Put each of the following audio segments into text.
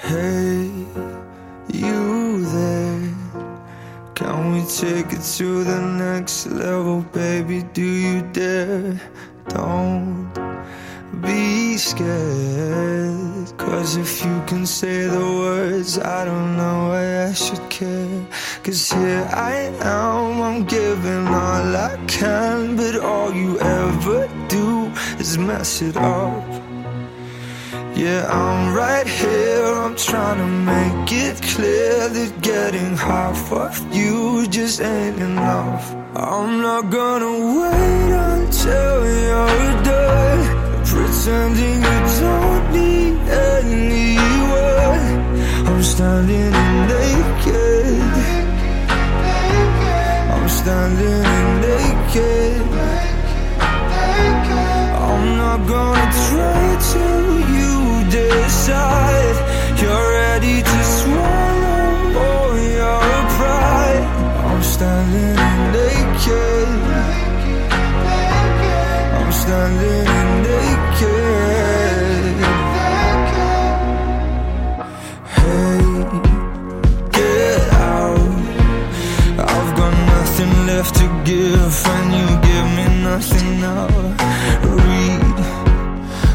Hey, you there? Can we take it to the next level, baby? Do you dare? Don't be scared. Cause if you can say the words, I don't know why I should care. Cause here I am, I'm giving all I can, but all you ever do is mess it up. Yeah, I'm right here. I'm trying to make it clear that getting half of you just ain't enough. I'm not gonna wait until you're done pretending you don't need anyone. I'm standing naked. I'm standing naked. I'm not gonna decide you're ready to swallow all your pride. I'm standing naked. I'm standing naked. Hey, get out. I've got nothing left to give, and you give me nothing now. Read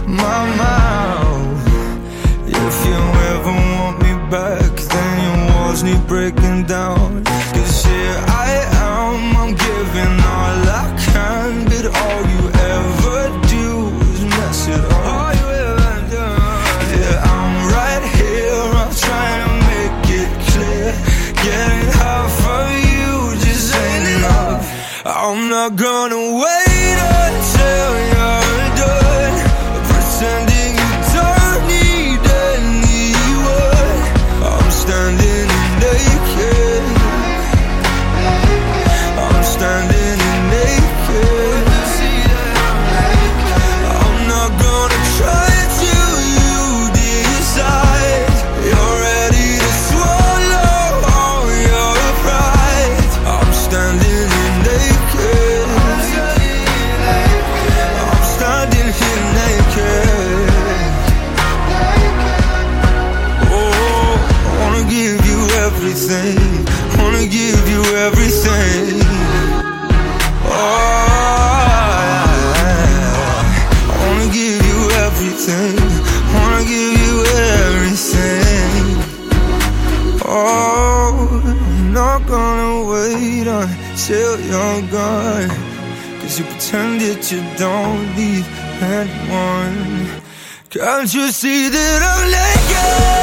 my breaking down. Cause here I am, I'm giving all I can, but all you ever do is mess it up. All you ever do. Yeah, I'm right here, I'm trying to make it clear. Getting half of you just ain't enough. I'm not gonna wait everything. Wanna give you everything. Oh, I'm not gonna wait until you're gone. Cause you pretend that you don't need anyone. Can't you see that I'm naked?